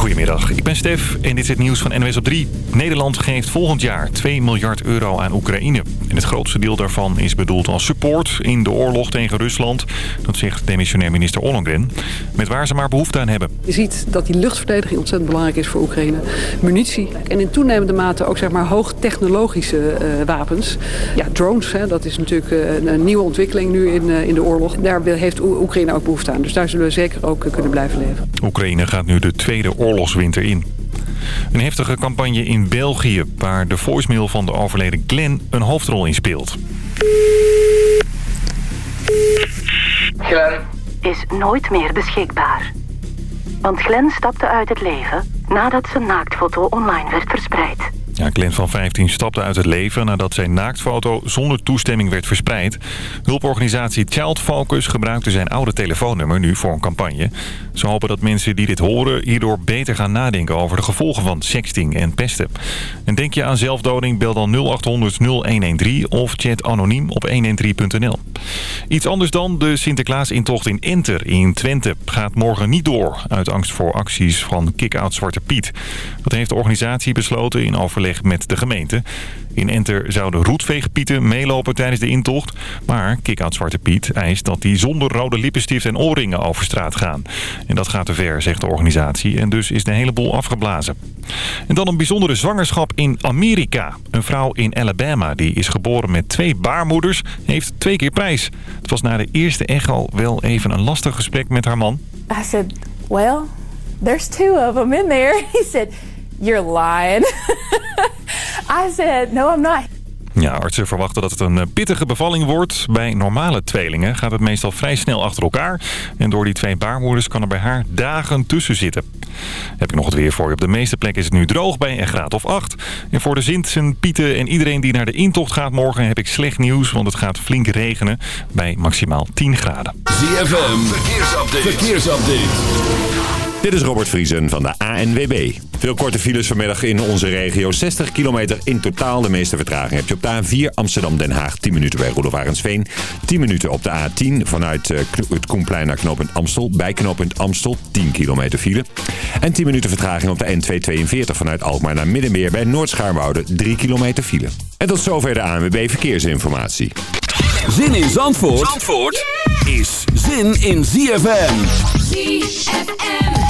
Goedemiddag, ik ben Stef en dit is het nieuws van NWS op 3. Nederland geeft volgend jaar 2 miljard euro aan Oekraïne. En het grootste deel daarvan is bedoeld als support in de oorlog tegen Rusland. Dat zegt demissionair minister Ollongren. Met waar ze maar behoefte aan hebben. Je ziet dat die luchtverdediging ontzettend belangrijk is voor Oekraïne. Munitie en in toenemende mate ook zeg maar hoogtechnologische uh, wapens. Ja, drones, hè, dat is natuurlijk uh, een nieuwe ontwikkeling nu in, uh, in de oorlog. Daar heeft Oekraïne ook behoefte aan. Dus daar zullen we zeker ook kunnen blijven leven. Oekraïne gaat nu de tweede oorlogswinter in. Een heftige campagne in België, waar de voicemail van de overleden Glenn een hoofdrol in speelt. Glenn. Is nooit meer beschikbaar. Want Glenn stapte uit het leven nadat zijn naaktfoto online werd verspreid. Ja, van 15 stapte uit het leven nadat zijn naaktfoto zonder toestemming werd verspreid. Hulporganisatie Child Focus gebruikte zijn oude telefoonnummer nu voor een campagne. Ze hopen dat mensen die dit horen hierdoor beter gaan nadenken over de gevolgen van sexting en pesten. En denk je aan zelfdoding, bel dan 0800 0113 of chat anoniem op 113.nl. Iets anders dan de Sinterklaasintocht in Enter in Twente gaat morgen niet door... uit angst voor acties van Kick-Out Zwarte Piet. Dat heeft de organisatie besloten in overleg met de gemeente. In Enter zouden roetveegpieten meelopen tijdens de intocht. Maar Kickout Zwarte Piet eist dat die zonder rode lippenstift en oorringen over straat gaan. En dat gaat te ver, zegt de organisatie. En dus is de hele boel afgeblazen. En dan een bijzondere zwangerschap in Amerika. Een vrouw in Alabama die is geboren met twee baarmoeders heeft twee keer prijs. Het was na de eerste echo wel even een lastig gesprek met haar man. I said, well, there's two of them in there. He said... You're lying. I said, no, I'm not. Ja, artsen verwachten dat het een eh, pittige bevalling wordt. Bij normale tweelingen gaat het meestal vrij snel achter elkaar. En door die twee baarmoeders kan er bij haar dagen tussen zitten. Heb ik nog het weer voor je. Op de meeste plekken is het nu droog bij een graad of 8. En voor de Zinten, Pieten en iedereen die naar de intocht gaat morgen... heb ik slecht nieuws, want het gaat flink regenen bij maximaal 10 graden. ZFM, verkeersupdate. verkeersupdate. Dit is Robert Vriesen van de ANWB. Veel korte files vanmiddag in onze regio. 60 kilometer in totaal. De meeste vertraging heb je op de A4 Amsterdam-Den Haag. 10 minuten bij Roelof 10 minuten op de A10 vanuit eh, het Koenplein naar knooppunt Amstel. Bij knooppunt Amstel 10 kilometer file. En 10 minuten vertraging op de N242 vanuit Alkmaar naar Middenmeer. Bij Noordschaarwoude 3 kilometer file. En tot zover de ANWB Verkeersinformatie. Zin in Zandvoort, Zandvoort is zin in ZFM. ZFM.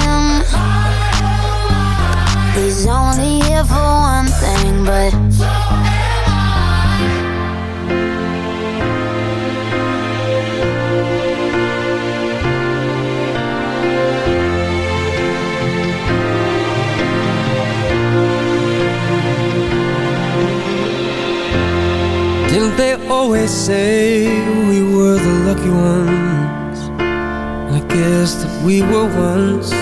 Him. He's only here for one thing, but. Didn't they always say we were the lucky ones? I guess that we were once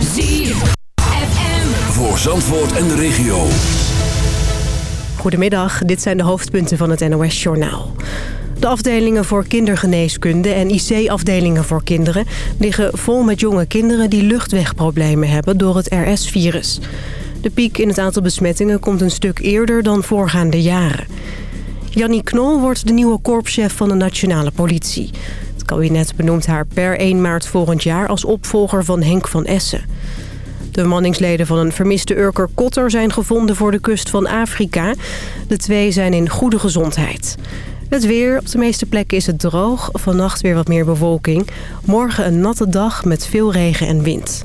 ZFM voor Zandvoort en de regio. Goedemiddag, dit zijn de hoofdpunten van het NOS-journaal. De afdelingen voor kindergeneeskunde en IC-afdelingen voor kinderen... liggen vol met jonge kinderen die luchtwegproblemen hebben door het RS-virus. De piek in het aantal besmettingen komt een stuk eerder dan voorgaande jaren. Jannie Knol wordt de nieuwe korpschef van de nationale politie. Het kabinet benoemt haar per 1 maart volgend jaar als opvolger van Henk van Essen. De manningsleden van een vermiste Urker Kotter zijn gevonden voor de kust van Afrika. De twee zijn in goede gezondheid. Het weer. Op de meeste plekken is het droog. Vannacht weer wat meer bewolking. Morgen een natte dag met veel regen en wind.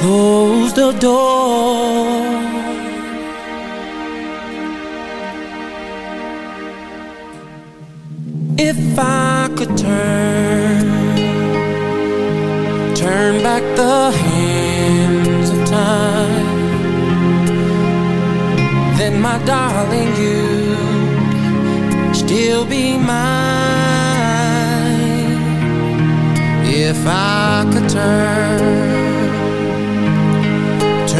closed the door. If I could turn, turn back the hands of time, then my darling, you'd still be mine. If I could turn,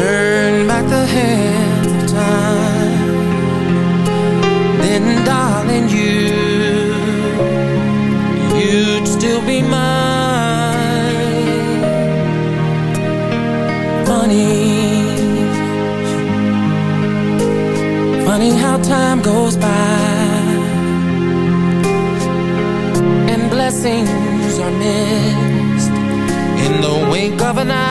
turn back the hands of time, then darling, you you'd still be mine. Funny, funny how time goes by and blessings are missed in the wink of an eye.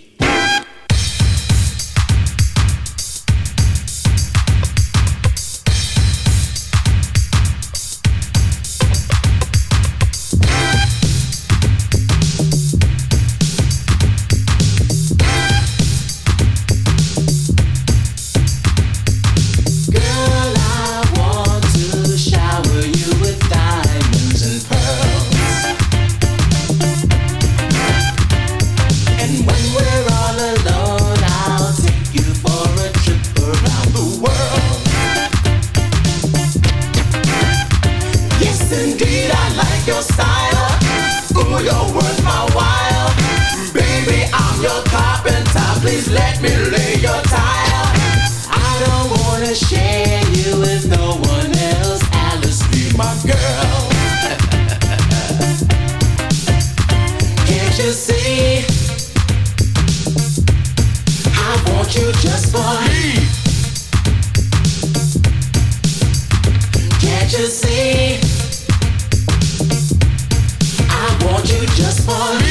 for